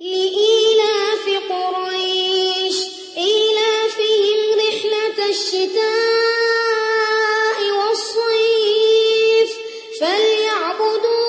لإيلاف قريش إيلافهم رحلة الشتاء والصيف. فليعبدوا